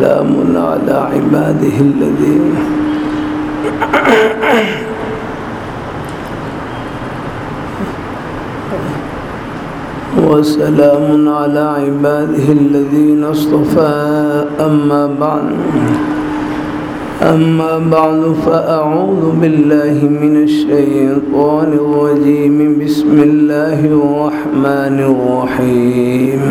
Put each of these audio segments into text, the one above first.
وسلام على عباده الذين وسلام على عباده الذين اصطفى. أما بعد أما بعد فأعوذ بالله من الشيطان الرجيم. بسم الله الرحمن الرحيم.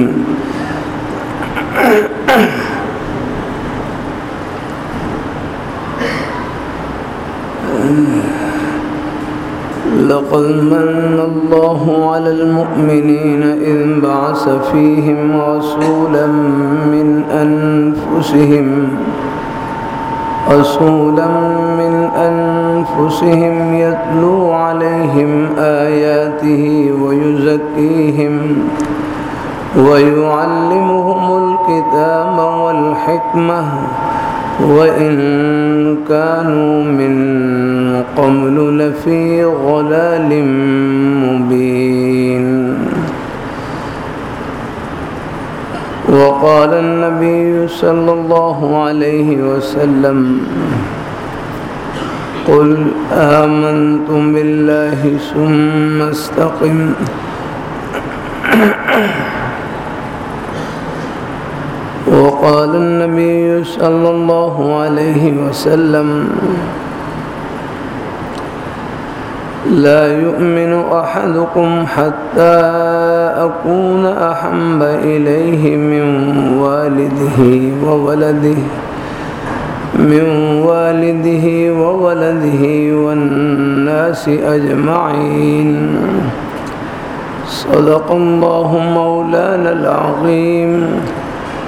لقد من الله على المؤمنين إذ بعث فيهم رسولا من أنفسهم رسولا من أنفسهم يتلو عليهم آياته ويزكيهم ويعلمهم الكتاب والحكمة وإن كانوا من قبل لفي غلال مبين. وقال النبي صلى الله عليه وسلم قل آمنتم بالله ثم استقم. وقال النبي صلى الله عليه وسلم لا يؤمن أحدكم حتى أكون أحب إليه من والده وولده من والده وولده والناس أجمعين. صدق الله مولانا العظيم.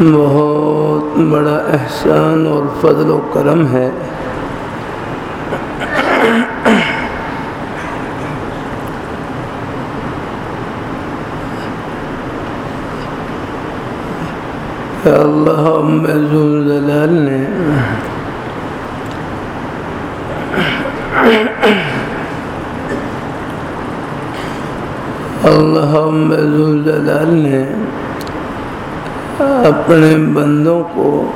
بہت بڑا احسان اور فضل و کرم ہے۔ اللہ جلال نے اللہ جلال نے اپنے بندوں کو،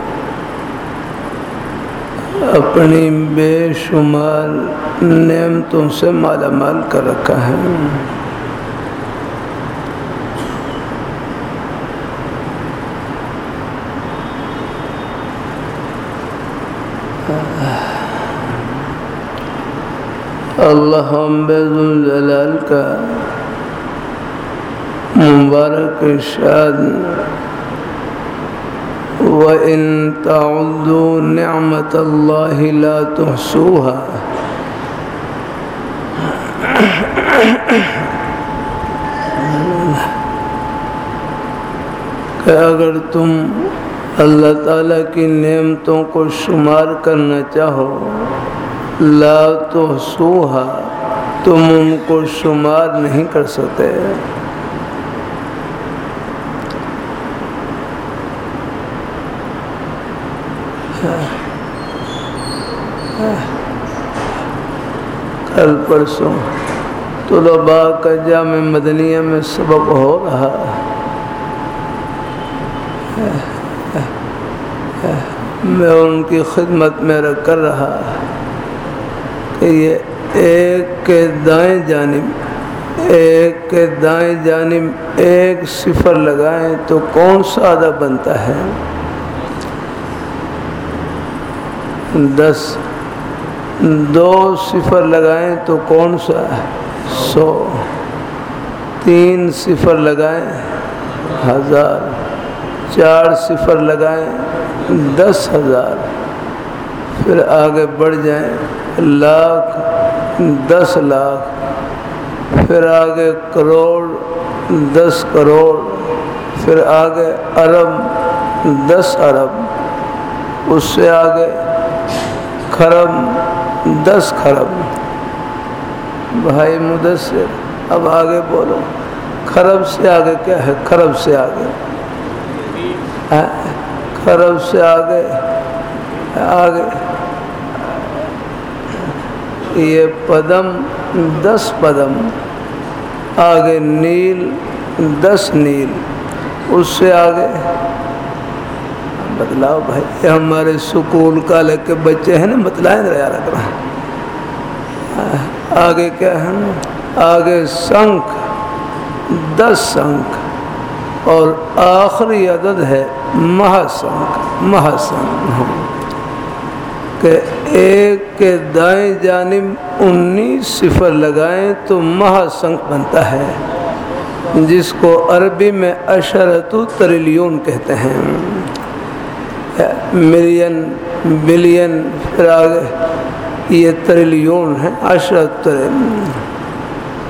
اپنی بے شمار نعمتوں سے مالا مال کر رکھا ہے۔ اللہ الجلال کا مبارک شاد وَإِن تَعُدُّوا نِعْمَةَ اللَّهِ لَا تُحْصُوهَا کہ اگر تم اللہ تعالیٰ کی نعمتوں کو شمار کرنا چاہو، لا تو سوہا تم ان کو شمار نہیں کر سکتے۔ کل پرسوں طلباء کا جامع مدنیہ میں سبق ہو رہا میں ان کی خدمت میں رکھ کر رہا کہ یہ ایک کے دائیں جانب، ایک کے دائیں جانب ایک صفر لگائیں تو کون سا آدھا بنتا ہے؟ دس۔ دو صفر لگائیں تو کون سا سو؟ تین صفر لگائیں، ہزار۔ چار صفر لگائیں، دس ہزار۔ پھر آگے بڑھ جائیں، لاکھ، دس لاکھ۔ پھر آگے کروڑ، دس کروڑ۔ پھر آگے ارب، دس ارب۔ اس سے آگے کھرب دس کھرب۔ بھائی مدثر، اب آگے بولو۔ کھرب سے آگے کیا ہے؟ کھرب سے آگے۔ ہاں؟ خرب سے آگے۔ آگے۔ یہ پدم، دس پدم۔ آگے نیل، دس نیل۔ اس سے آگے۔ بتلاؤ بھائی، یہ ہمارے سکول کالج کے بچے ہیں نا بتلائیں یار آگے کیا ہے؟ آگے سنکھ دس سنکھ اور آخری عدد ہے مہاسنکھ مہاسنکھ کہ ایک کے دائیں جانب انیس صفر لگائیں تو مہاسنکھ بنتا ہے، جس کو عربی میں اشرت تریلیون کہتے ہیں۔ ملین بلین پھر آگے یہ تریلیون ہے اشرت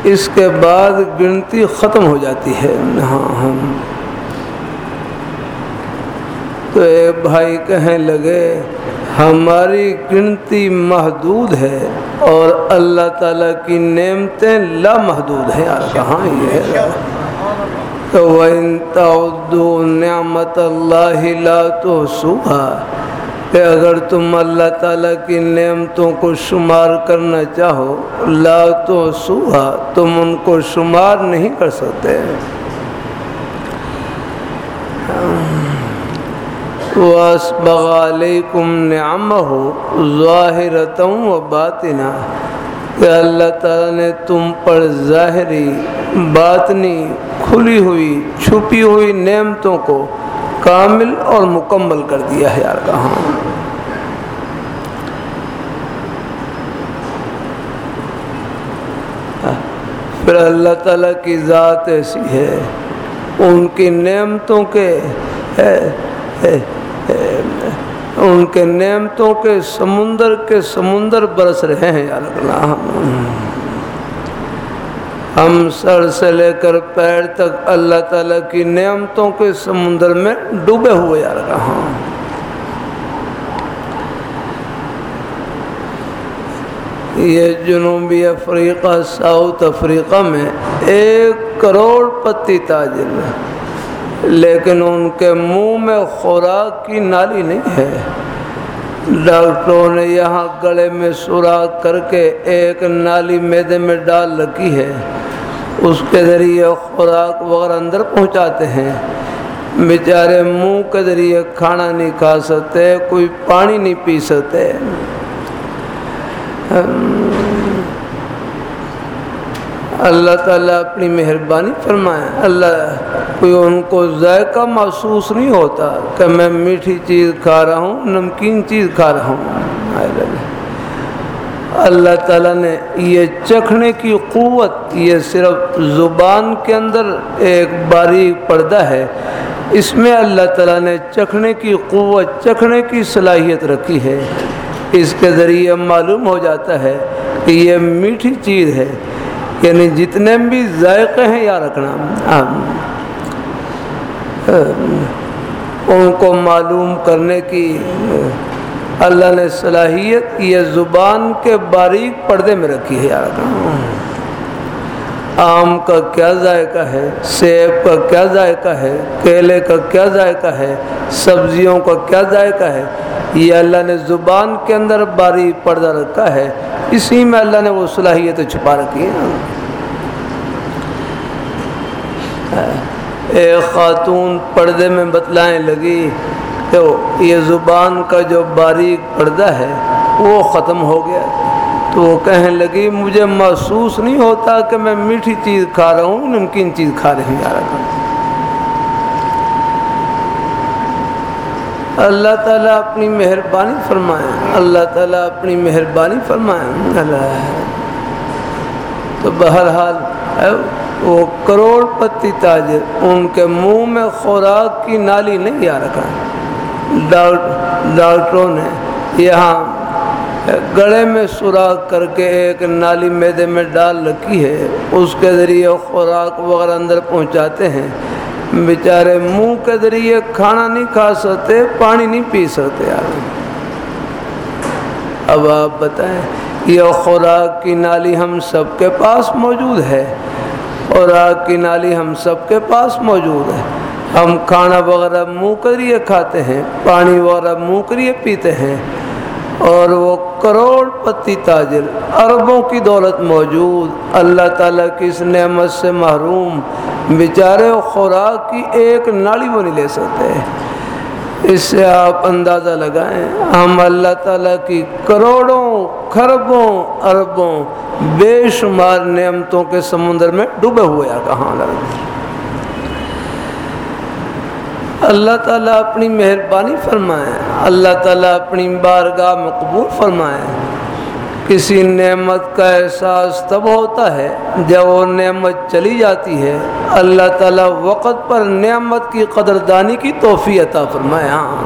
اس کے بعد گنتی ختم ہو جاتی ہے۔ ہاں ہم تو ایک بھائی کہنے لگے، ہماری گنتی محدود ہے اور اللہ تعالیٰ کی نعمتیں لامحدود ہیں۔ یار کہاں یہ ہے؟ تو وہ نعمت اللہ لا تو سوہا کہ اگر تم اللہ تعالیٰ کی نعمتوں کو شمار کرنا چاہو، لا تو سوہا تم ان کو شمار نہیں کر سکتے۔ واس بغالی کم نعم ہو و باطنا کہ اللہ تعالیٰ نے تم پر ظاہری باطنی کھلی ہوئی، چھپی ہوئی نعمتوں کو کامل اور مکمل کر دیا ہے، یار کہاں؟ پھر اللہ تعالیٰ کی ذات ایسی ہے، ان کی نعمتوں کے ان کے نعمتوں کے سمندر کے سمندر برس رہے ہیں یار اللہ ہم سر سے لے کر پیر تک اللہ تعالیٰ کی نعمتوں کے سمندر میں ڈوبے ہوئے یار کہاں یہ جنوبی افریقہ، ساؤتھ افریقہ میں ایک کروڑ پتی تاجر لیکن ان کے منہ میں خوراک کی نالی نہیں ہے۔ ڈاکٹروں نے یہاں گلے میں سوراخ کر کے ایک نالی میدے میں ڈال رکھی ہے۔ اس کے ذریعے خوراک وغیرہ اندر پہنچاتے ہیں۔ بیچارے منہ کے ذریعے کھانا نہیں کھا سکتے، کوئی پانی نہیں پی سکتے۔ اللہ تعالیٰ اپنی مہربانی فرمائے۔ اللہ کوئی ان کو ذائقہ محسوس نہیں ہوتا کہ میں میٹھی چیز کھا رہا ہوں، نمکین چیز کھا رہا ہوں۔ اللہ تعالیٰ نے یہ چکھنے کی قوت، یہ صرف زبان کے اندر ایک باریک پردہ ہے۔ اس میں اللہ تعالیٰ نے چکھنے کی قوت، چکھنے کی صلاحیت رکھی ہے۔ اس کے ذریعے معلوم ہو جاتا ہے کہ یہ میٹھی چیز ہے۔ یعنی جتنے بھی ذائقے ہیں یا رکھنا۔ ان کو معلوم کرنے کی، اللہ نے صلاحیت یہ زبان کے باریک پردے میں رکھی ہے یار آم کا کیا ذائقہ ہے؟ سیب کا کیا ذائقہ ہے؟ کیلے کا کیا ذائقہ ہے؟ سبزیوں کا کیا ذائقہ ہے؟ یہ اللہ نے زبان کے اندر باریک پردہ رکھا ہے، اسی میں اللہ نے وہ صلاحیت چھپا رکھی ہے ایک خاتون پردے میں بتلائیں لگی کہ یہ زبان کا جو باریک پردہ ہے وہ ختم ہو گیا۔ تو وہ کہنے لگی، مجھے محسوس نہیں ہوتا کہ میں میٹھی چیز کھا رہا ہوں، نمکین چیز کھا رہی جا رہا ہوں اللہ تعالیٰ اپنی مہربانی فرمائے۔ اللہ تعالیٰ اپنی مہربانی فرمائے۔ اللہ تو بہرحال وہ کروڑ پتی تاجر، ان کے منہ میں خوراک کی نالی نہیں آ رکھا۔ ڈاکٹروں نے یہاں گڑے میں سوراخ کر کے ایک نالی میدے میں ڈال رکھی ہے۔ اس کے ذریعے خوراک وغیرہ اندر پہنچاتے ہیں۔ بیچارے منہ کے ذریعے کھانا نہیں کھا سکتے، پانی نہیں پی سکتے یار اب آپ بتائیں، یہ خوراک کی نالی ہم سب کے پاس موجود ہے۔ اور آگ کی نالی ہم سب کے پاس موجود ہے۔ ہم کھانا وغیرہ منہ کریے کھاتے ہیں، پانی وغیرہ منہ کریے پیتے ہیں۔ اور وہ کروڑ پتی تاجر، اربوں کی دولت موجود۔ اللہ تعالیٰ کی اس نعمت سے محروم۔ بیچارے خوراک کی ایک نالی وہ نہیں لے سکتے۔ اس سے آپ اندازہ لگائیں۔ ہم اللہ تعالیٰ کی کروڑوں خربوں اربوں بے شمار نعمتوں کے سمندر میں ڈوبے ہوئے کہاں لگ اللہ تعالیٰ اپنی مہربانی فرمائے اللہ تعالیٰ اپنی بارگاہ مقبول قبول فرمائے کسی نعمت کا احساس تب ہوتا ہے جب وہ نعمت چلی جاتی ہے۔ اللہ تعالیٰ وقت پر نعمت کی قدردانی کی توفیع عطا فرمائے۔ ہاں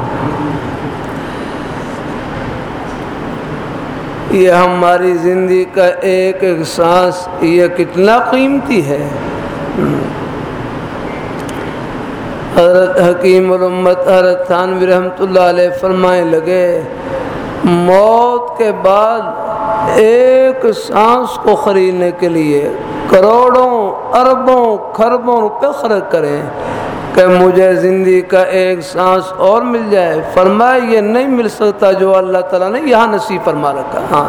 یہ ہماری زندگی کا ایک ایک سانس یہ کتنا قیمتی ہے۔ حضرت حکیم الامت حضرت تھانوی رحمۃ اللہ علیہ فرمائے لگے، موت کے بعد ایک سانس کو خریدنے کے لیے کروڑوں، اربوں خربوں روپے خرچ کریں کہ مجھے زندگی کا ایک سانس اور مل جائے۔ فرمائے یہ نہیں مل سکتا جو اللہ تعالیٰ نے یہاں نصیب فرما رکھا۔ ہاں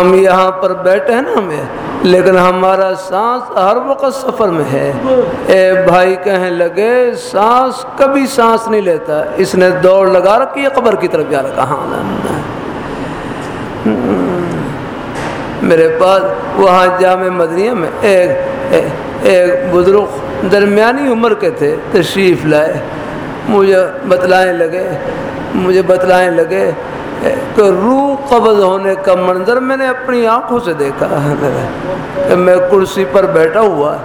ہم یہاں پر بیٹھے ہیں نا ہمیں، لیکن ہمارا سانس ہر وقت سفر میں ہے۔ اے بھائی کہنے لگے، سانس کبھی سانس نہیں لیتا۔ اس نے دوڑ لگا رکھی ہے، قبر کی طرف جا رکھا ہاں میرے پاس وہاں جامع مدنیہ میں ایک ایک بزرگ درمیانی عمر کے تھے، تشریف لائے۔ مجھے بتلائیں لگے، مجھے بتلائیں لگے کہ روح قبض ہونے کا منظر میں نے اپنی آنکھوں سے دیکھا کہ میں کرسی پر بیٹھا ہوا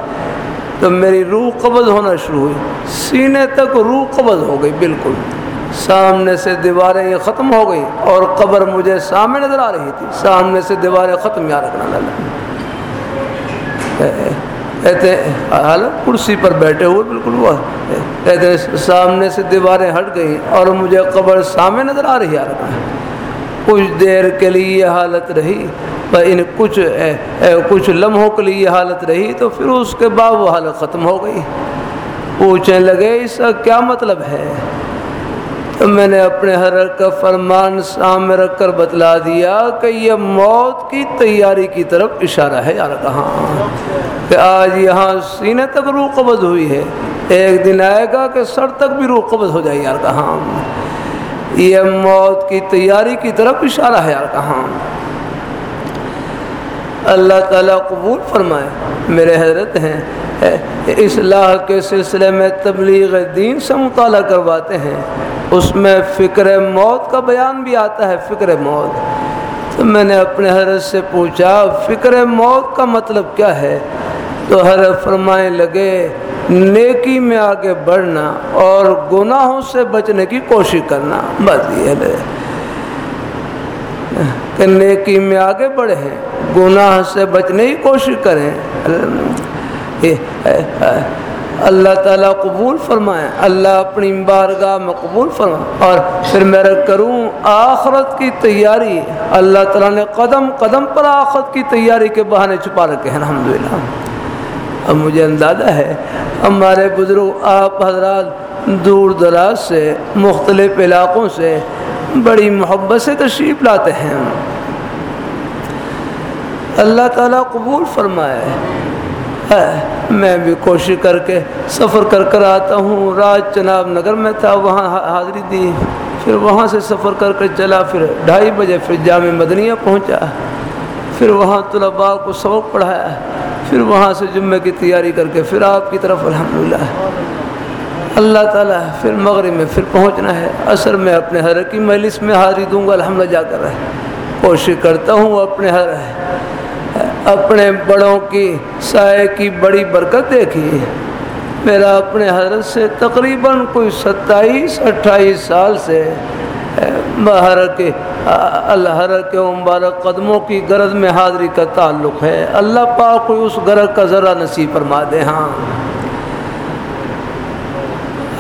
تو میری روح قبض ہونا شروع ہوئی۔ سینے تک روح قبض ہو گئی، بالکل۔ سامنے سے دیواریں یہ ختم ہو گئی اور قبر مجھے سامنے نظر آ رہی تھی۔ سامنے سے دیواریں ختم یا رکھنا لگا۔ کہتے حالت کرسی پر بیٹھے ہوئے بالکل وہ کہتے سامنے سے دیواریں ہٹ گئی اور مجھے قبر سامنے نظر آ رہی ہے۔ کچھ دیر کے لیے یہ حالت رہی ان کچھ کچھ لمحوں کے لیے یہ حالت رہی تو پھر اس کے بعد وہ حالت ختم ہو گئی۔ پوچھنے لگے، اس کا کیا مطلب ہے؟ میں نے اپنے حر کا فرمان سامنے رکھ کر بتلا دیا کہ یہ موت کی تیاری کی طرف اشارہ ہے، یار کہاں؟ کہ آج یہاں سینے تک روح قبض ہوئی ہے۔ ایک دن آئے گا کہ سر تک بھی روح قبض ہو جائے، یار کہاں؟ یہ موت کی تیاری کی طرف اشارہ ہے، یار کہاں؟ اللہ تعالیٰ قبول فرمائے، میرے حضرت ہیں اصلاح کے سلسلے میں تبلیغ دین سے مطالعہ کرواتے ہیں۔ اس میں فکر موت کا بیان بھی آتا ہے، فکر موت۔ تو میں نے اپنے حضرت سے پوچھا، فکر موت کا مطلب کیا ہے؟ تو حضرت فرمائے لگے، نیکی میں آگے بڑھنا اور گناہوں سے بچنے کی کوشش کرنا۔ بس یہ کہ نیکی میں آگے بڑھے گناہ سے بچنے کی کوشش کریں۔ اللہ تعالیٰ قبول فرمائے، اللہ اپنی بارگاہ میں قبول فرمائے، اور پھر میرا کروں، آخرت کی تیاری، اللہ تعالیٰ نے قدم قدم پر آخرت کی تیاری کے بہانے چھپا رکھے ہیں، الحمدللہ۔ اب مجھے اندازہ ہے، ہمارے بزرگ، آپ حضرات دور دراز سے، مختلف علاقوں سے بڑی محبت سے تشریف لاتے ہیں۔ اللہ تعالیٰ قبول فرمائے۔ میں بھی کوشش کر کے سفر کر کر آتا ہوں۔ رات چناب نگر میں تھا، وہاں حاضری دی۔ پھر وہاں سے سفر کر کر چلا۔ پھر ڈھائی بجے پھر جامع مدنیہ پہنچا۔ پھر وہاں طلباء کو سبق پڑھایا۔ پھر وہاں سے جمعے کی تیاری کر کے پھر آپ کی طرف الحمدللہ۔ اللہ تعالیٰ پھر مغرب میں پھر پہنچنا ہے۔ اثر میں اپنے حر کی مجلس میں حاضری دوں گا۔ الحمد جا کر۔ رہے کوشش کرتا ہوں اپنے ہر اپنے بڑوں کی سائے کی بڑی برکت دیکھی۔ ہے میرا اپنے حضرت سے تقریباً کوئی ستائیس، اٹھائیس سال سے بہر کے الحر کے مبارک قدموں کی غرض میں حاضری کا تعلق ہے۔ اللہ پاک کوئی اس غرض کا ذرا نصیب فرما دے۔ ہاں۔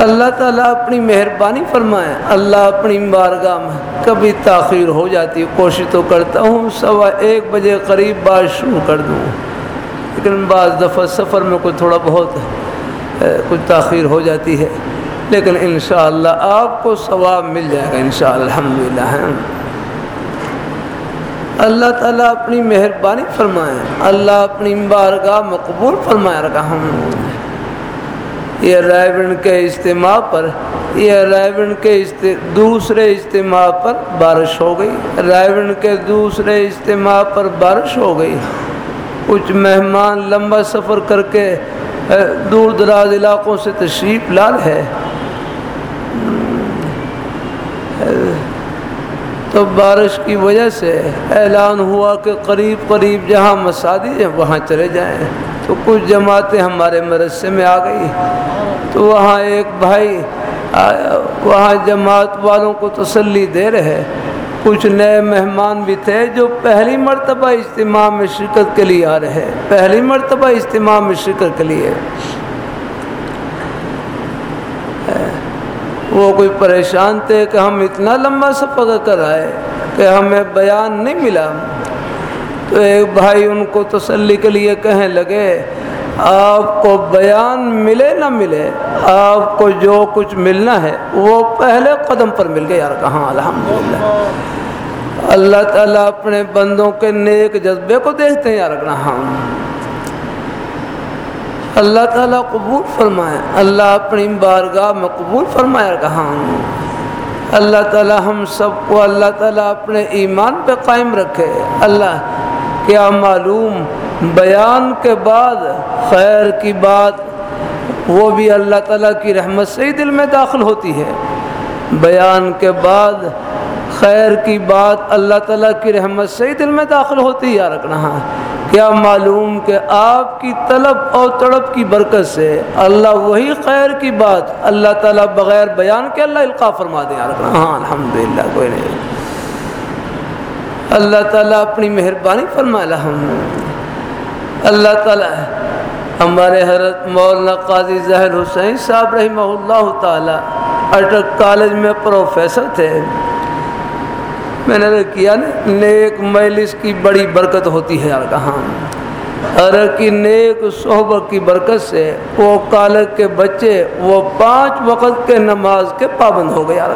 اللہ تعالیٰ اپنی مہربانی فرمائے، اللہ اپنی بارگاہ میں کبھی تاخیر ہو جاتی، کوشش تو کرتا ہوں، سوا ایک بجے قریب بات شروع کر دوں۔ لیکن بعض دفعہ سفر میں کوئی تھوڑا بہت کچھ تاخیر ہو جاتی ہے۔ لیکن انشاءاللہ آپ کو ثواب مل جائے گا، انشاءاللہ، الحمدللہ۔ اللہ تعالیٰ اپنی مہربانی فرمائے، اللہ اپنی بارگاہ مقبول فرمائے۔ رکھا ہوں۔ یہ رائبن کے اجتماع پر، یہ رائے کے دوسرے اجتماع پر بارش ہو گئی۔ رائبن کے دوسرے اجتماع پر بارش ہو گئی۔ کچھ مہمان لمبا سفر کر کے دور دراز علاقوں سے تشریف لال ہے تو بارش کی وجہ سے اعلان ہوا کہ قریب قریب جہاں مساجد ہیں، وہاں چلے جائیں۔ تو کچھ جماعتیں ہمارے مدرسے میں آ گئی تو وہاں ایک بھائی وہاں جماعت والوں کو تسلی دے رہے کچھ نئے مہمان بھی تھے جو پہلی مرتبہ اجتماع میں شرکت کے لیے آ رہے پہلی مرتبہ اجتماع میں شرکت کے لیے۔ وہ کوئی پریشان تھے کہ ہم اتنا لمبا سفر کر آئے کہ ہمیں بیان نہیں ملا۔ تو ایک بھائی ان کو تسلی کے لیے کہنے لگے، آپ کو بیان ملے نہ ملے، آپ کو جو کچھ ملنا ہے، وہ پہلے قدم پر مل گیا۔ یار، کہاں؟ الحمدللہ۔ اللہ تعالیٰ اپنے بندوں کے نیک جذبے کو دیکھتے ہیں۔ یار، کہاں؟ اللہ تعالیٰ قبول فرمائے۔ اللہ اپنی بارگاہ میں قبول فرمایا کہاں؟ اللہ تعالیٰ ہم سب کو، اللہ تعالیٰ اپنے ایمان پہ قائم رکھے۔ اللہ کیا معلوم بیان کے بعد خیر کی بات وہ بھی اللہ تعالیٰ کی رحمت سے ہی دل میں داخل ہوتی ہے۔ بیان کے بعد خیر کی بات اللہ تعالیٰ کی رحمت سے ہی دل میں داخل ہوتی ہے، یا رکھنا کیا معلوم کہ آپ کی طلب اور تڑپ کی برکت سے اللہ وہی خیر کی بات اللہ تعالیٰ بغیر بیان کے اللہ القاع فرما دیں ہاں الحمد للہ کوئی نہیں۔ اللہ تعالیٰ اپنی مہربانی فرما الحمد اللہ تعالیٰ ہمارے حضرت مولانا قاضی ظہر حسین صاحب رحمہ اللہ تعالیٰ اٹک کالج میں پروفیسر تھے۔ میں نے کیا نا، نیک مجلس کی بڑی برکت ہوتی ہے یار کہاں اور کی نیک صحبت کی برکت سے وہ کالج کے بچے وہ پانچ وقت کے نماز کے پابند ہو گئے۔ یار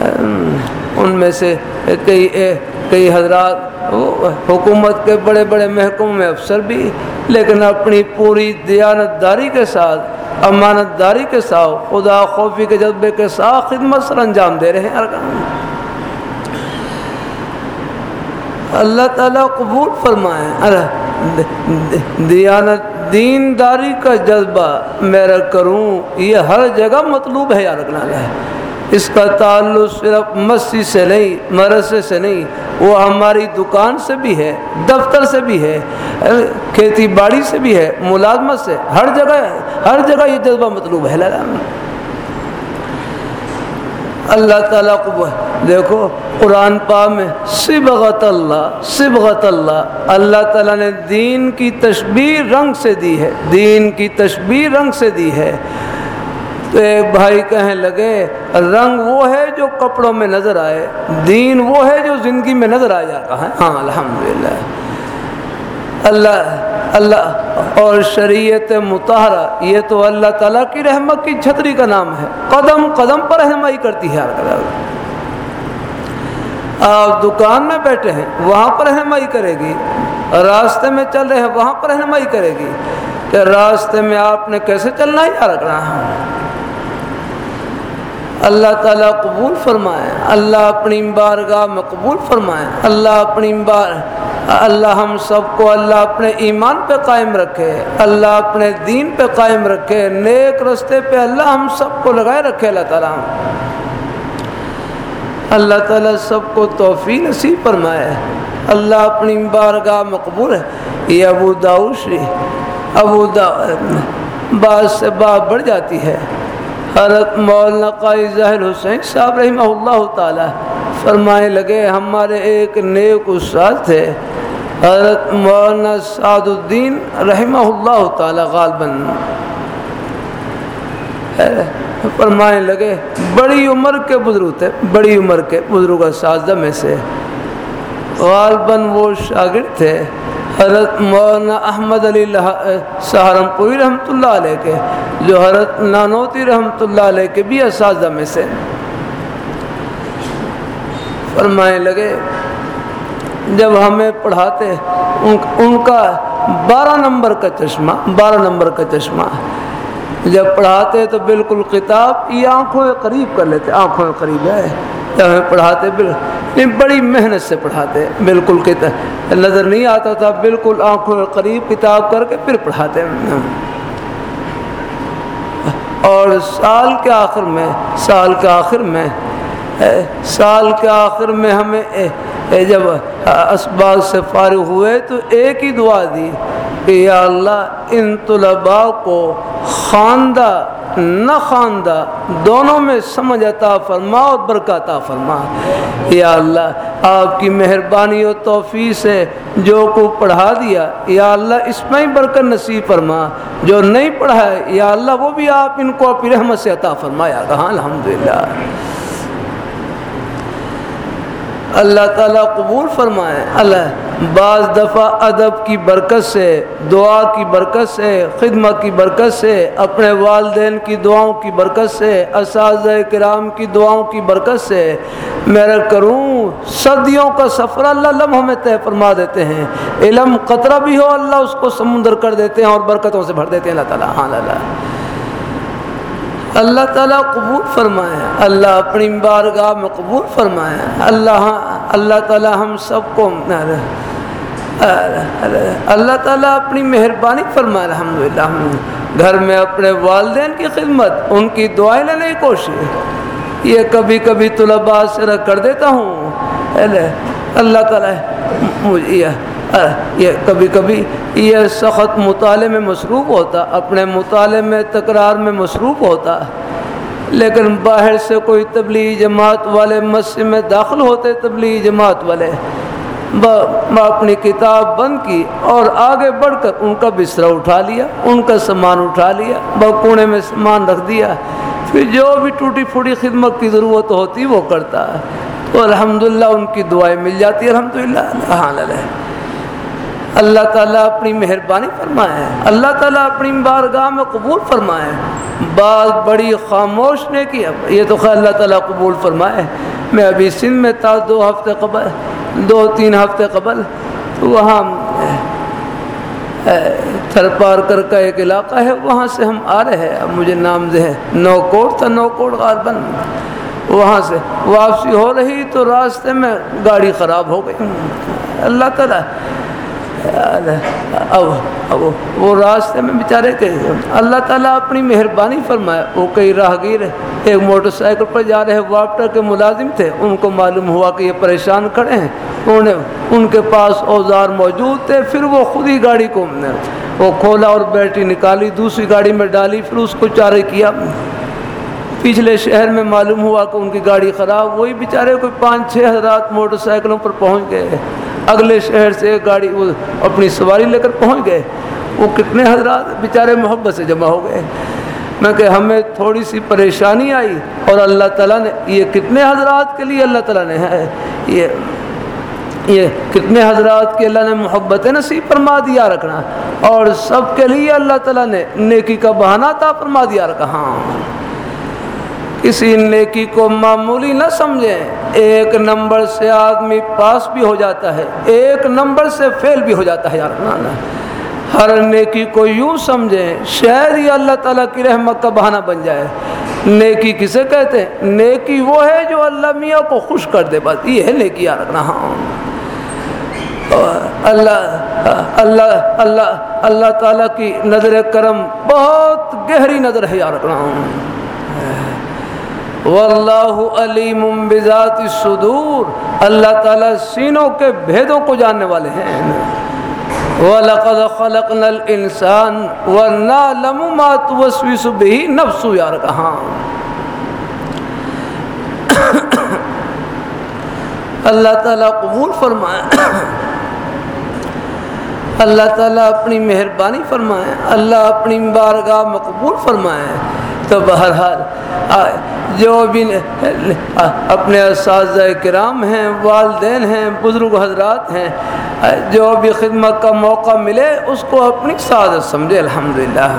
ان میں سے کئی کئی حضرات حکومت کے بڑے بڑے محکموں میں افسر بھی، لیکن اپنی پوری دیانت داری کے ساتھ امانت داری کے ساتھ، خدا خوفی کے جذبے کے ساتھ خدمت سر انجام دے رہے ہیں اللہ تعالیٰ قبول فرمائے۔ دیانت دینداری کا جذبہ میرا کروں، یہ ہر جگہ مطلوب ہے، یا رکھنا ہے اس کا تعلق صرف مسجد سے نہیں مرسے سے نہیں، وہ ہماری دکان سے بھی ہے، دفتر سے بھی ہے، کھیتی باڑی سے بھی ہے، ملازمت سے، ہر جگہ ہر جگہ یہ جذبہ مطلوب ہے۔ اللہ تعالیٰ کو دیکھو، قرآن پا میں سبغت اللہ سبغت اللہ اللہ تعالیٰ نے دین کی تشبیر رنگ سے دی ہے، دین کی تشبیر رنگ سے دی ہے۔ تو ایک بھائی کہنے لگے، رنگ وہ ہے جو کپڑوں میں نظر آئے، دین وہ ہے جو زندگی میں نظر آ جاتا ہے۔ ہاں الحمدللہ۔ اللہ اللہ اور شریعت متحرہ یہ تو اللہ تعالیٰ کی رحمت کی چھتری کا نام ہے۔ قدم قدم پر رہنمائی کرتی ہے۔ آپ دکان میں بیٹھے ہیں، وہاں پر رہنمائی کرے گی۔ راستے میں چل رہے ہیں، وہاں پر رہنمائی کرے گی۔ کہ راستے میں آپ نے کیسے چلنا ہے یاد رکھنا ہے۔ اللہ تعالیٰ قبول فرمائے، اللہ اپنی بارگاہ میں قبول فرمائے، اللہ اپنی بار، اللہ ہم سب کو اللہ اپنے ایمان پہ قائم رکھے، اللہ اپنے دین پہ قائم رکھے، نیک رستے پہ اللہ ہم سب کو لگائے رکھے، اللہ تعالیٰ اللہ تعالیٰ سب کو توفیق نصیب فرمائے۔ اللہ اپنی بارگاہ مقبول ہے۔ یہ ابو داؤشی ابو دا بعض سے بات بڑھ جاتی ہے۔ حضرت مولانا قائی ظاہر حسین صاحب رحمہ اللہ تعالیٰ فرمائے لگے، ہمارے ایک نیک استاد تھے۔ حضرت مولانا سعد الدین رحمہ اللہ تعالیٰ غالباً۔ فرمائے لگے، بڑی عمر کے بزرگ تھے، بڑی عمر کے بزرگ اساتذہ میں سے۔ غالباً وہ شاگرد تھے۔ حضرت مولانا احمد علی سہارنپوری رحمۃ اللہ علیہ کے، جو حضرت نانوتی رحمۃ اللہ علیہ کے بھی اساتذہ میں سے۔ فرمائے لگے، جب ہمیں پڑھاتے، ان کا بارہ نمبر کا چشمہ، بارہ نمبر کا چشمہ۔ جب پڑھاتے تو بالکل کتاب یہ آنکھوں کے قریب کر لیتے، آنکھوں کے قریب ہے۔ پڑھاتے بالکل بڑی محنت سے پڑھاتے بالکل کتاب نظر نہیں آتا تھا، بالکل آنکھوں کے قریب کتاب کر کے پھر پڑھاتے اور سال کے آخر میں، سال کے آخر میں سال کے آخر میں ہمیں جب اسباب سے فارغ ہوئے تو ایک ہی دعا دی کہ یا اللہ ان طلباء کو خواندہ نہ خواندہ دونوں میں سمجھ عطا فرما اور برکت عطا فرما۔ یا اللہ، آپ کی مہربانی و توفیق سے جو کو پڑھا دیا، یا اللہ اس میں ہی برکت نصیب فرما۔ جو نہیں پڑھا ہے، یا اللہ وہ بھی آپ ان کو اپنی رحمت سے عطا فرمایا کہاں الحمدللہ۔ اللہ تعالیٰ قبول فرمائے۔ اللہ، بعض دفعہ ادب کی برکت سے، دعا کی برکت سے، خدمت کی برکت سے، اپنے والدین کی دعاؤں کی برکت سے، اساتذہ کرام کی دعاؤں کی برکت سے میرا کروں، صدیوں کا سفر اللہ لمحوں میں طے فرما دیتے ہیں۔ علم قطرہ بھی ہو، اللہ اس کو سمندر کر دیتے ہیں اور برکتوں سے بھر دیتے ہیں اللہ تعالیٰ۔ ہاں اللہ۔ اللہ تعالیٰ قبول فرمائے۔ اللہ اپنی بارگاہ میں قبول فرمائے۔ اللہ ہاں، اللہ تعالیٰ ہم سب کو اللہ تعالیٰ اپنی مہربانی فرمائے الحمد للہ گھر میں اپنے والدین کی خدمت، ان کی دعائیں لینے کی کوشش۔ یہ کبھی کبھی طلباء سے کر دیتا ہوں۔ اللہ تعالیٰ مجھے یہ کبھی کبھی یہ سخت مطالعے میں مصروف ہوتا، اپنے مطالعے میں، تکرار میں مصروف ہوتا۔ لیکن باہر سے کوئی تبلیغ جماعت والے مسجد میں داخل ہوتے، تبلیغ جماعت والے۔ میں اپنی کتاب بند کی اور آگے بڑھ کر ان کا بستر اٹھا لیا، ان کا سامان اٹھا لیا بکونے میں سامان رکھ دیا۔ پھر جو بھی ٹوٹی پھوٹی خدمت کی ضرورت ہوتی، وہ کرتا۔ ہے تو الحمدللہ ان کی دعائیں مل جاتی ہے الحمد للہ ہاں اللہ تعالیٰ اپنی مہربانی فرمائے، اللہ تعالیٰ اپنی بارگاہ میں قبول فرمائے۔ بات بڑی خاموش نے کی یہ تو خیر اللہ تعالیٰ قبول فرمائے۔ میں ابھی سندھ میں تھا، دو ہفتے قبل، دو تین ہفتے قبل تو وہاں تھر پار کر کا ایک علاقہ ہے، وہاں سے ہم آ رہے ہیں۔ اب مجھے نام دے ہے نو کوٹ تھا نو کوٹ غالباً وہاں سے واپسی ہو رہی تو راستے میں گاڑی خراب ہو گئی۔ اللہ تعالیٰ اب وہ راستے میں بیچارے کہ اللہ تعالیٰ اپنی مہربانی فرمائے وہ کئی راہگیر ایک موٹر سائیکل پر جا رہے واپٹر کے ملازم تھے، ان کو معلوم ہوا کہ یہ پریشان کھڑے ہیں، انہوں نے ان کے پاس اوزار موجود تھے، پھر وہ خود ہی گاڑی کو وہ کھولا اور بیٹری نکالی، دوسری گاڑی میں ڈالی، پھر اس کو چارے کیا۔ پچھلے شہر میں معلوم ہوا کہ ان کی گاڑی خراب وہی بیچارے کوئی پانچ، چھ حضرات موٹر سائیکلوں پر پہنچ گئے۔ اگلے شہر سے گاڑی وہ اپنی سواری لے کر پہنچ گئے۔ وہ کتنے حضرات بیچارے محبت سے جمع ہو گئے۔ میں کہ ہمیں تھوڑی سی پریشانی آئی اور اللہ تعالیٰ نے، یہ کتنے حضرات کے لیے اللہ تعالیٰ نے ہے؟ یہ یہ کتنے حضرات کے اللہ نے محبت نصیب فرما دیا رکھنا۔ اور سب کے لیے اللہ تعالیٰ نے نیکی کا بہانہ تھا فرما دیا رکھا۔ ہاں۔ کسی نیکی کو معمولی نہ سمجھیں۔ ایک نمبر سے آدمی پاس بھی ہو جاتا ہے، ایک نمبر سے فیل بھی ہو جاتا ہے، یار ہر نیکی کو یوں سمجھیں شہر ہی اللہ تعالیٰ کی رحمت کا بہانہ بن جائے۔ نیکی کسے کہتے ہیں؟ نیکی وہ ہے جو اللہ میاں کو خوش کر دے، بس یہ ہے نیکی، یار رکھنا ہاں اللہ اللہ اللہ اللہ تعالیٰ کی نظر کرم بہت گہری نظر ہے، یار رکھنا ہوں واللہ علیم بذات الصدور۔ اللہ تعالیٰ سینوں کے بھیدوں کو جاننے والے ہیں۔ وَلَقَدْ خَلَقْنَا الْإِنسَانِ وَنَعْلَمُ مَا تُوَسْوِسُ بِهِ نَفْسُ یار کہاں اللہ تعالیٰ قبول فرمائے۔ اللہ تعالیٰ اپنی مہربانی فرمائے۔ اللہ اپنی بارگاہ مقبول فرمائے۔ تو بہرحال جو بھی اپنے اساتذہ کرام ہیں، والدین ہیں، بزرگ حضرات ہیں جو بھی خدمت کا موقع ملے، اس کو اپنی سعادت سمجھے، الحمدللہ۔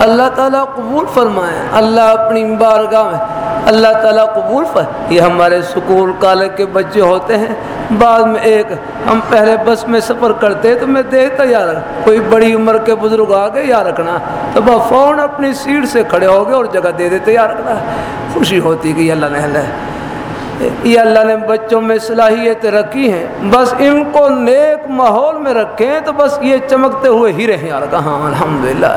اللہ تعالیٰ قبول فرمائے، اللہ اپنی بارگاہ میں اللہ تعالیٰ قبول فر یہ ہمارے سکول کالج کے بچے ہوتے ہیں۔ بعد میں ایک ہم پہلے بس میں سفر کرتے تو میں دیکھتا یار کوئی بڑی عمر کے بزرگ آ گئے، یا رکھنا تو وہ فون اپنی سیٹ سے کھڑے ہو گئے اور جگہ دے دیتے، یا رکھنا خوشی ہوتی کہ اللہ نے اللہ یہ اللہ نے بچوں میں صلاحیت رکھی ہیں۔ بس ان کو نیک ماحول میں رکھیں تو بس یہ چمکتے ہوئے ہی رہیں یار کہاں الحمد للہ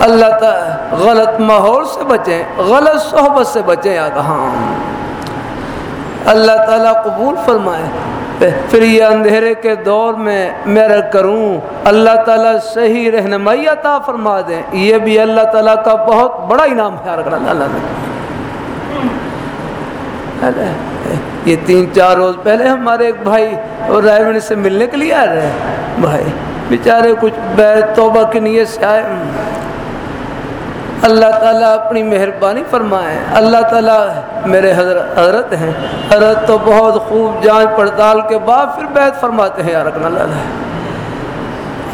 اللہ تعالیٰ غلط ماحول سے بچیں، غلط صحبت سے بچیں، یا کہاں؟ اللہ تعالیٰ قبول فرمائے۔ پھر یہ اندھیرے کے دور میں میرا کروں۔ اللہ تعالیٰ صحیح رہنمائی عطا فرما دیں۔ یہ بھی اللہ تعالیٰ کا بہت بڑا انعام ہے۔ اللہ نے۔ یہ تین چار روز پہلے ہمارے ایک بھائی اور رائے سے ملنے کے لیے آ رہے ہیں۔ بھائی بیچارے کچھ توبہ کی نیت سے آئے۔ اللہ تعالیٰ اپنی مہربانی فرمائے۔ اللہ تعالیٰ میرے حضرت حضرت ہیں۔ حضرت تو بہت خوب جانچ پڑتال کے بعد پھر بیت فرماتے ہیں یارکن اللہ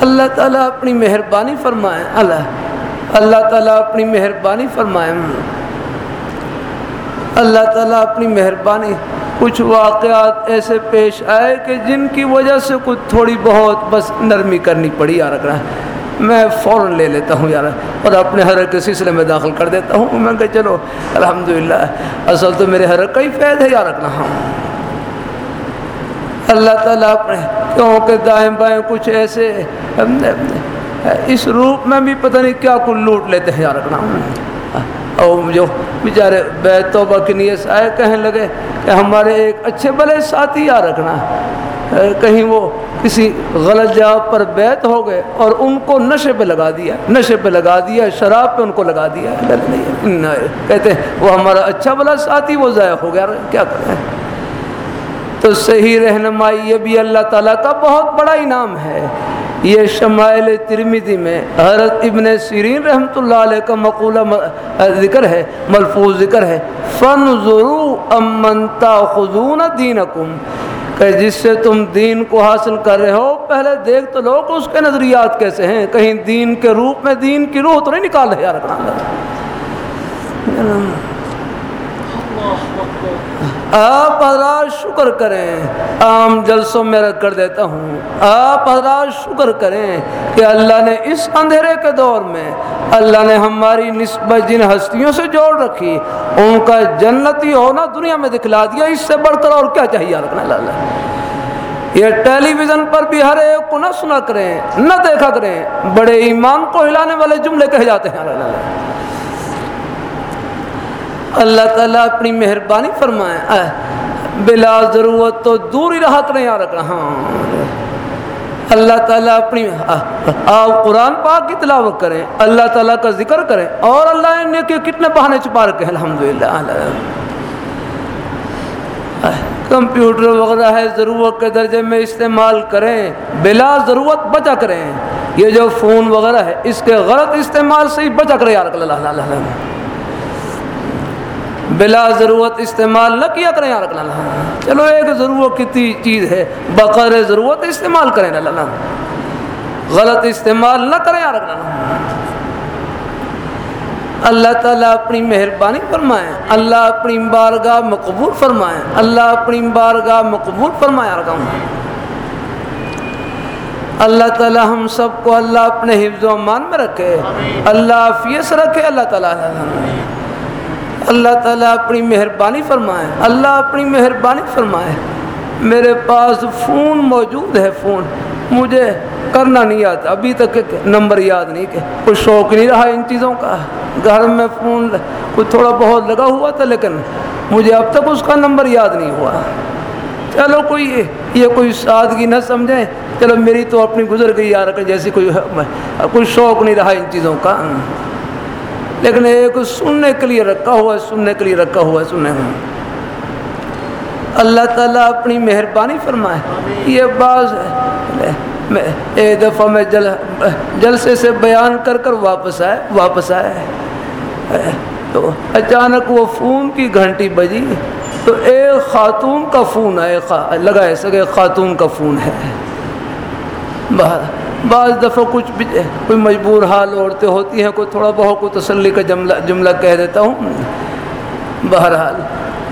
اللہ تعالیٰ اپنی مہربانی فرمائے۔ اللہ اللہ تعالیٰ اپنی مہربانی فرمائے۔ اللہ تعالیٰ اپنی مہربانی، کچھ واقعات ایسے پیش آئے کہ جن کی وجہ سے کچھ تھوڑی بہت بس نرمی کرنی پڑی یار رکھنا میں فوراً لے لیتا ہوں یار اور اپنے حرک کے سلسلے میں داخل کر دیتا ہوں۔ میں کہ چلو، الحمدللہ، اصل تو میرے حرک کا ہی فیض ہے یار رکھنا ہوں اللہ تعالیٰ اپنے کیونکہ دائیں بائیں کچھ ایسے اس روپ میں بھی پتہ نہیں کیا کچھ لوٹ لیتے ہیں یار رکھنا اور جو بیچارے بیت توبہ کی نیت آئے، کہنے لگے کہ ہمارے ایک اچھے بھلے ساتھی یار رکھنا کہیں وہ کسی غلط جگہ پر بیت ہو گئے اور ان کو نشے پہ لگا دیا، نشے پہ لگا دیا، شراب پہ ان کو لگا دیا۔ کہتے ہیں، وہ ہمارا اچھا بلا ساتھی، وہ ضائع ہو گیا۔ کیا کریں؟ تو صحیح رہنمائی، یہ بھی اللہ تعالیٰ کا بہت بڑا انعام ہے۔ یہ شمائل ترمیدی میں حضرت ابن سیرین رحمۃ اللہ علیہ کا مقولہ ذکر ہے، ملفوظ ذکر ہے۔ فن ضرو امنتا خزون دین کہ جس سے تم دین کو حاصل کر رہے ہو، پہلے دیکھ تو لو کہ اس کے نظریات کیسے ہیں۔ کہیں دین کے روپ میں دین کی روح تو نہیں نکال رہے، یار آپ حضرات شکر کریں، عام جلسوں میں رکھ کر دیتا ہوں۔ آپ حضرات شکر کریں کہ اللہ نے اس اندھیرے کے دور میں اللہ نے ہماری نسبت جن ہستیوں سے جوڑ رکھی، ان کا جنتی ہونا دنیا میں دکھلا دیا۔ اس سے بڑھ کر اور کیا چاہیے؟ رکھنا اللہ یہ ٹیلی ویژن پر بھی ہر ایک کو نہ سنا کریں، نہ دیکھا کریں، بڑے ایمان کو ہلانے والے جملے کہے جاتے ہیں۔ اللہ۔ اللہ تعالیٰ اپنی مہربانی فرمائے۔ بلا ضرورت تو دور ہی رہا کریں یار۔ ہاں۔ اللہ تعالیٰ اپنی آپ قرآن پاک کی تلاوت کریں، اللہ تعالیٰ کا ذکر کریں اور اللہ نے کتنے بہانے چھپا رکھے الحمد للہ کمپیوٹر وغیرہ ہے، ضرورت کے درجے میں استعمال کریں، بلا ضرورت بچا کریں۔ یہ جو فون وغیرہ ہے، اس کے غلط استعمال سے ہی بچا کرے یار۔ اللہ اللہ۔ بلا ضرورت استعمال نہ کیا کریں یار اللہ چلو ایک ضرورت کتنی چیز ہے بقر ضرورت استعمال کریں اللہ غلط استعمال نہ کریں یار اللہ اللہ تعالیٰ اپنی مہربانی فرمائیں اللہ اپنی بارگاہ مقبول فرمائیں اللہ اپنی بارگاہ مقبول فرمائے اللہ تعالیٰ ہم سب کو اللہ اپنے حفظ و امان میں رکھے اللہ فیس رکھے اللہ تعالیٰ۔ اللہ تعالیٰ اپنی مہربانی فرمائے۔ اللہ اپنی مہربانی فرمائے۔ میرے پاس فون موجود ہے، فون۔ مجھے کرنا نہیں آتا ابھی تک نمبر یاد نہیں کہ کوئی شوق نہیں رہا ان چیزوں کا۔ گھر میں فون کوئی تھوڑا بہت لگا ہوا تھا لیکن مجھے اب تک اس کا نمبر یاد نہیں ہوا۔ چلو کوئی یہ کوئی سادگی نہ سمجھیں۔ چلو میری تو اپنی گزر گئی یار جیسی کوئی کوئی شوق نہیں رہا ان چیزوں کا۔ لیکن ایک سننے کے لیے رکھا ہوا ہے، سننے کے لیے رکھا ہوا ہے، سننے میں اللہ تعالیٰ اپنی مہربانی فرمائے۔ یہ بعض میں ایک دفعہ میں جل جلسے سے بیان کر کر واپس آئے واپس آئے۔ تو اچانک وہ فون کی گھنٹی بجی۔ تو ایک خاتون کا فون ہے لگا سکے خاتون کا فون ہے۔ باہر بعض دفعہ کچھ بھی کوئی مجبور حال عورتیں ہوتی ہیں، کوئی تھوڑا بہت کوئی تسلی کا جملہ جملہ کہہ دیتا ہوں۔ بہرحال،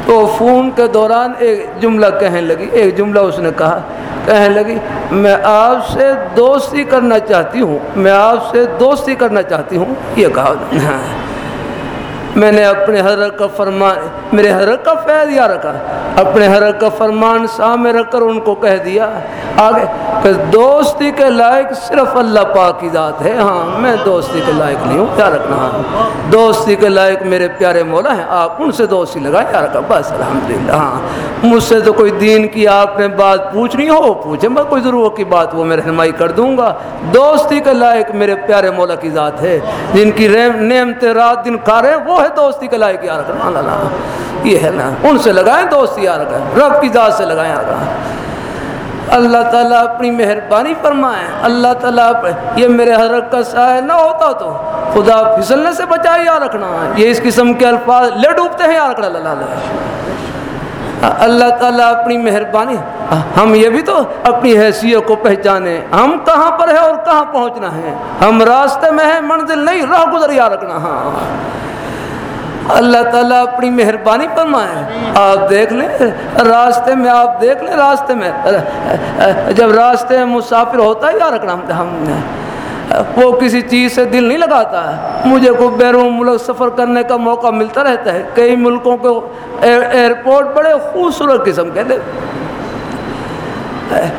تو فون کے دوران ایک جملہ کہنے لگی۔ ایک جملہ اس نے کہا، کہنے لگی، میں آپ سے دوستی کرنا چاہتی ہوں، میں آپ سے دوستی کرنا چاہتی ہوں۔ یہ کہا۔ ہاں۔ میں نے اپنے حضرت کا فرمان میرے حضرت کا فیض یا رکھا۔ اپنے حضرت کا فرمان سامنے رکھ کر ان کو کہہ دیا۔ آگے، کہ دوستی کے لائق صرف اللہ پاک کی ذات ہے۔ ہاں میں دوستی کے لائق نہیں ہوں کیا رکھنا۔ ہاں دوستی کے لائق میرے پیارے مولا ہیں، آپ ان سے دوستی لگائیں۔ کیا رکھا، بس الحمد للہ ہاں مجھ سے تو کوئی دین کی آپ نے بات پوچھنی ہو پوچھے میں کوئی ضرورت کی بات وہ میں رہنمائی کر دوں گا۔ دوستی کے لائق میرے پیارے مولا کی ذات ہے۔ جن کی نعمت رات دن کارے وہ ہے دوستی کے لائق یار کرنا اللہ۔ یہ ہے نا، ان سے لگائیں دوستی یار کر رب کی ذات سے لگائیں یار اللہ تعالیٰ اپنی مہربانی فرمائیں۔ اللہ تعالیٰ یہ میرے حضرت کا سایہ نہ ہوتا تو خدا پھسلنے سے بچائے یا رکھنا۔ یہ اس قسم کے الفاظ لے ڈوبتے ہیں یا رکھنا اللہ اللہ اللہ تعالیٰ اپنی مہربانی، ہم یہ بھی تو اپنی حیثیت کو پہچانے ہم کہاں پر ہے اور کہاں پہنچنا ہے؟ ہم راستے میں ہیں، منزل نہیں، راہ گزر یا رکھنا۔ ہاں۔ اللہ تعالیٰ اپنی مہربانی فرمائے۔ آپ دیکھ لیں، راستے میں، آپ دیکھ لیں راستے میں۔ جب راستے میں مسافر ہوتا ہے یار اکرام ہم نے، وہ کسی چیز سے دل نہیں لگاتا۔ ہے مجھے کو بیرون ملک سفر کرنے کا موقع ملتا رہتا ہے۔ کئی ملکوں کو ایئرپورٹ بڑے خوبصورت قسم کے۔ دے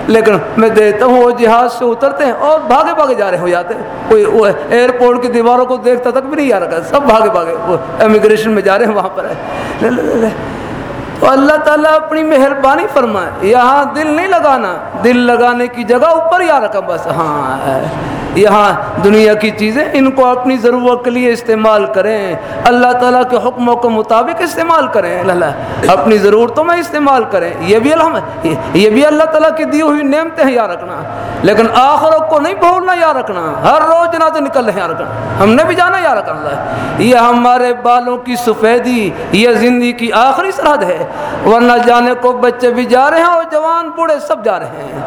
لیکن میں دیکھتا ہوں وہ جہاز سے اترتے ہیں اور بھاگے بھاگے جا رہے ہو جاتے ہیں۔ کوئی وہ ایئرپورٹ کی دیواروں کو دیکھتا تک بھی نہیں آ رہا۔ سب بھاگے بھاگے وہ امیگریشن میں جا رہے ہیں وہاں پر۔ ہے تو اللہ تعالیٰ اپنی مہربانی فرمائے، یہاں دل نہیں لگانا، دل لگانے کی جگہ اوپر یا رکھا، بس ہاں یہاں دنیا کی چیزیں، ان کو اپنی ضرورت کے لیے استعمال کریں۔ اللہ تعالیٰ کے حکموں کے مطابق استعمال کریں۔ اللہ اپنی ضرورتوں میں استعمال کریں۔ یہ بھی الحمد، یہ بھی اللہ تعالیٰ کی دی ہوئی نعمتیں ہیں، یا رکھنا۔ لیکن آخرت کو نہیں بھولنا، یا رکھنا۔ ہر روز جنازے نکل رہے ہیں رکھنا۔ ہم نے بھی جانا، یا رکھنا۔ یہ ہمارے بالوں کی سفیدی، یہ زندگی کی آخری سرحد ہے۔ ورنہ جانے کو بچے بھی جا رہے ہیں اور جوان بوڑھے سب جا رہے ہیں۔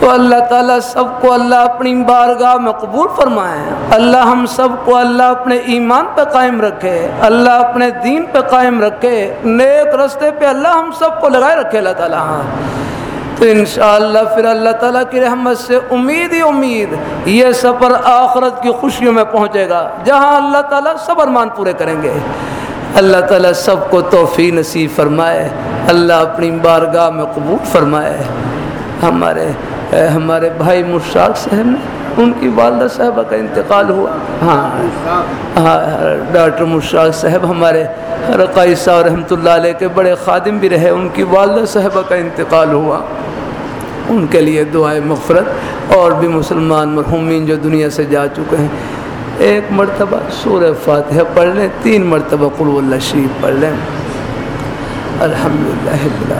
تو اللہ تعالیٰ سب کو اللہ اپنی بارگاہ میں قبول فرمائے۔ اللہ ہم سب کو اللہ اپنے ایمان پہ قائم رکھے۔ اللہ اپنے دین پہ قائم رکھے۔ نیک رستے پہ اللہ ہم سب کو لگائے رکھے اللہ تعالیٰ۔ ہاں تو انشاءاللہ پھر اللہ تعالیٰ کی رحمت سے امید ہی امید یہ سفر آخرت کی خوشیوں میں پہنچے گا۔ جہاں اللہ تعالیٰ سب ارمان پورے کریں گے۔ اللہ تعالیٰ سب کو توفی نصیب فرمائے۔ اللہ اپنی بارگاہ میں قبول فرمائے۔ ہمارے ہمارے بھائی مشاق صاحب نے، ان کی والدہ صاحبہ کا انتقال ہوا۔ ہاں ہاں ڈاکٹر مشاق صاحب ہمارے رقائی صاحب رحمۃ اللہ علیہ کے بڑے خادم بھی رہے۔ ان کی والدہ صاحبہ کا انتقال ہوا۔ ان کے لیے دعائیں مغفرت اور بھی مسلمان مرحومین جو دنیا سے جا چکے ہیں۔ ایک مرتبہ سورہ فاتحہ پڑھ لیں، تین مرتبہ قلو اللہ شریف پڑھ لیں۔ الحمد للہ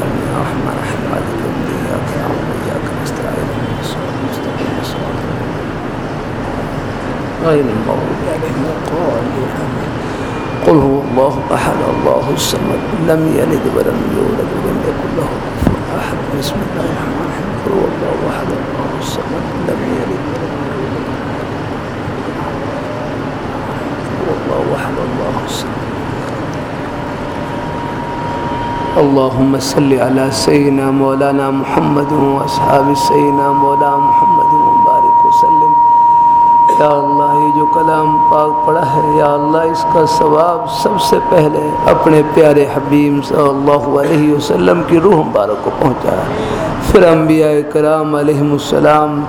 قل هو الله احد الله الصمد، لم يلد ولم يولد ولم يكن له كفوا احد، بسم الله الرحمن الرحيم قل هو الله احد الله الصمد، لم يلد الله وحد الله اللهم صل على سيدنا مولانا محمد واصحاب سيدنا مولانا محمد مبارك وسلم. یا اللہ یہ جو کلام پاک پڑھا ہے، یا اللہ اس کا ثواب سب سے پہلے اپنے پیارے حبیب صلی اللہ علیہ وسلم کی روح مبارک کو پہنچا پھر انبیاء کرام علیہ السلام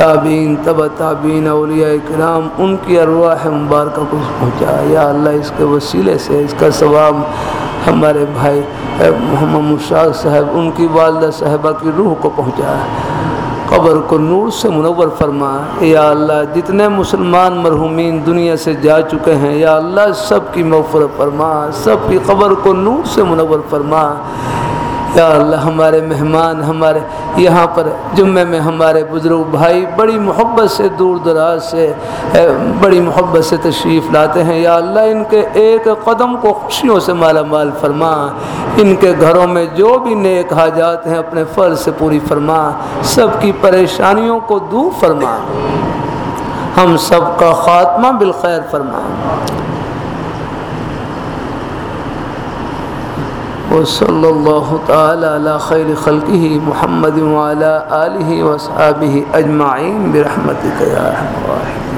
تابین تب تابین اولیاء کرام، ان کی ارواح مبارکہ کو پہنچا۔ یا اللہ، اس کے وسیلے سے، اس کا ثواب ہمارے بھائی محمد مشاق صاحب، ان کی والدہ صاحبہ کی روح کو پہنچا۔ قبر کو نور سے منور فرما۔ یا اللہ، جتنے مسلمان مرحومین دنیا سے جا چکے ہیں، یا اللہ، سب کی مغفر فرما۔ سب کی قبر کو نور سے منور فرما۔ یا اللہ، ہمارے مہمان، ہمارے یہاں پر جمعے میں ہمارے بزرگ بھائی بڑی محبت سے دور دراز سے بڑی محبت سے تشریف لاتے ہیں۔ یا اللہ، ان کے ایک قدم کو خوشیوں سے مالا مال فرما۔ ان کے گھروں میں جو بھی نیک حاجات ہیں، اپنے فرض سے پوری فرما۔ سب کی پریشانیوں کو دور فرما۔ ہم سب کا خاتمہ بالخیر فرما۔ وصلی اللہ تعالی علی خیر خلقہ محمد وعلی آلہ وصحابہ اجمعین برحمتک یا رحمہ الرحیم